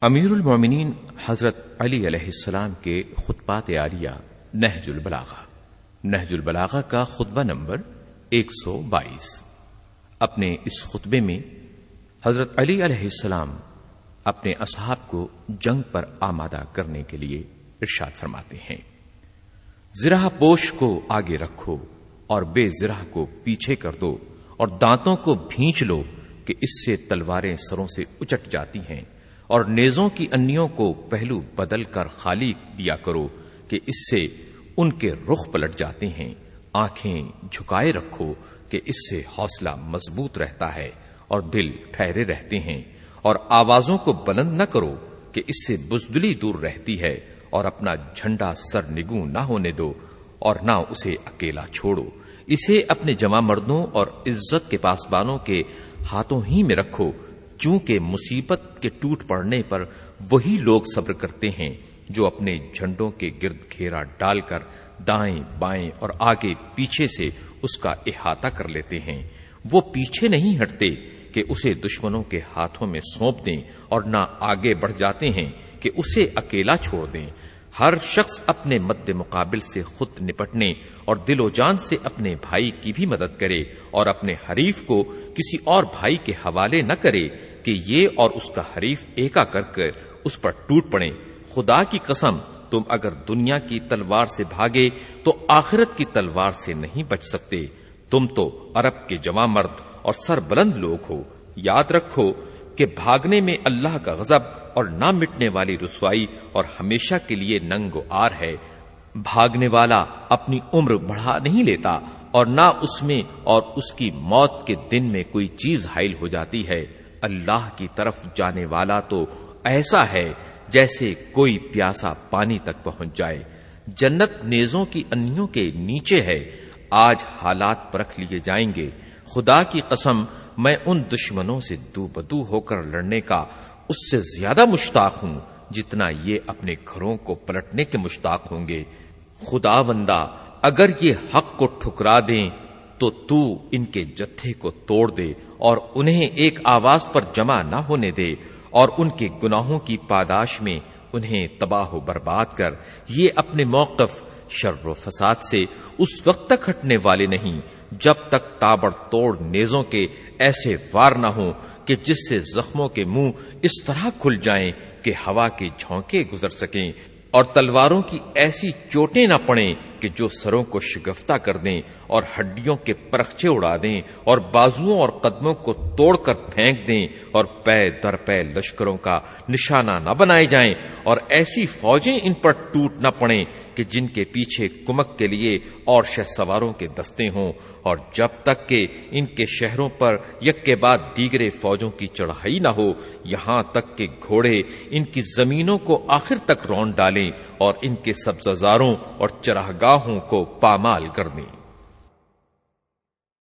امیر المومنین حضرت علی علیہ السلام کے خطبات عالیہ نہج البلاغہ۔ نہج البلاغہ کا خطبہ نمبر ایک سو بائیس۔ اپنے اس خطبے میں حضرت علی علیہ السلام اپنے اصحاب کو جنگ پر آمادہ کرنے کے لیے ارشاد فرماتے ہیں۔ زرہ پوش کو آگے رکھو اور بے زرہ کو پیچھے کر دو اور دانتوں کو بھینچ لو کہ اس سے تلواریں سروں سے اچٹ جاتی ہیں۔ اور نیزوں کی انیوں کو پہلو بدل کر خالی دیا کرو کہ اس سے ان کے رخ پلٹ جاتے ہیں۔ آنکھیں جھکائے رکھو کہ اس سے حوصلہ مضبوط رہتا ہے اور دل ٹھہرے رہتے ہیں۔ اور آوازوں کو بلند نہ کرو کہ اس سے بزدلی دور رہتی ہے اور اپنا جھنڈا سر نگو نہ ہونے دو اور نہ اسے اکیلا چھوڑو۔ اسے اپنے جمع مردوں اور عزت کے پاسبانوں کے ہاتھوں ہی میں رکھو چونکہ مصیبت کے ٹوٹ پڑنے پر وہی لوگ صبر کرتے ہیں جو اپنے جھنڈوں کے گرد گھیرا ڈال کر دائیں بائیں اور آگے پیچھے سے اس کا احاطہ کر لیتے ہیں۔ وہ پیچھے نہیں ہٹتے کہ اسے دشمنوں کے ہاتھوں میں سونپ دیں اور نہ آگے بڑھ جاتے ہیں کہ اسے اکیلا چھوڑ دیں۔ ہر شخص اپنے مد مقابل سے خود نپٹنے اور دل و جان سے اپنے بھائی کی بھی مدد کرے اور اپنے حریف کو کسی اور بھائی کے حوالے نہ کرے کہ یہ اور اس کا حریف ایکا کر کر اس پر ٹوٹ پڑے خدا کی قسم، تم اگر دنیا کی تلوار سے بھاگے تو آخرت کی تلوار سے نہیں بچ سکتے۔ تم تو عرب کے جمع مرد اور سر بلند لوگ ہو۔ یاد رکھو کہ بھاگنے میں اللہ کا غضب اور نہ مٹنے والی رسوائی اور ہمیشہ کے لیے ننگ و آر ہے۔ بھاگنے والا اپنی عمر بڑھا نہیں لیتا۔ اور نہ اس میں اور اس کی موت کے دن میں کوئی چیز حائل ہو جاتی ہے۔ اللہ کی طرف جانے والا تو ایسا ہے جیسے کوئی پیاسا پانی تک پہنچ جائے۔ جنت نیزوں کی انیوں کے نیچے ہے۔ آج حالات پرکھ لیے جائیں گے۔ خدا کی قسم، میں ان دشمنوں سے دو بدو ہو کر لڑنے کا اس سے زیادہ مشتاق ہوں جتنا یہ اپنے گھروں کو پلٹنے کے مشتاق ہوں گے۔ خدا بندہ اگر یہ حق کو ٹھکرا دیں تو تو ان کے جتھے کو توڑ دے اور انہیں ایک آواز پر جمع نہ ہونے دے اور ان کے گناہوں کی پاداش میں انہیں تباہ و برباد کر۔ یہ اپنے موقف شر و فساد سے اس وقت تک ہٹنے والے نہیں، جب تک تابڑ توڑ نیزوں کے ایسے وار نہ ہوں کہ جس سے زخموں کے منہ اس طرح کھل جائیں کہ ہوا کے جھونکے گزر سکیں اور تلواروں کی ایسی چوٹیں نہ پڑیں کہ جو سروں کو شگفتہ کر دیں اور ہڈیوں کے پرخچے اڑا دیں اور بازوؤں اور قدموں کو توڑ کر پھینک دیں اور پے در پے لشکروں کا نشانہ نہ بنائے جائیں اور ایسی فوجیں ان پر ٹوٹ نہ پڑیں کہ جن کے پیچھے کمک کے لیے اور شہ سواروں کے دستے ہوں اور جب تک کہ ان کے شہروں پر یک کے بعد دیگرے فوجوں کی چڑھائی نہ ہو، یہاں تک کہ گھوڑے ان کی زمینوں کو آخر تک رون ڈالیں اور ان کے سبزاروں اور نگاہوں کو پامال کرنی۔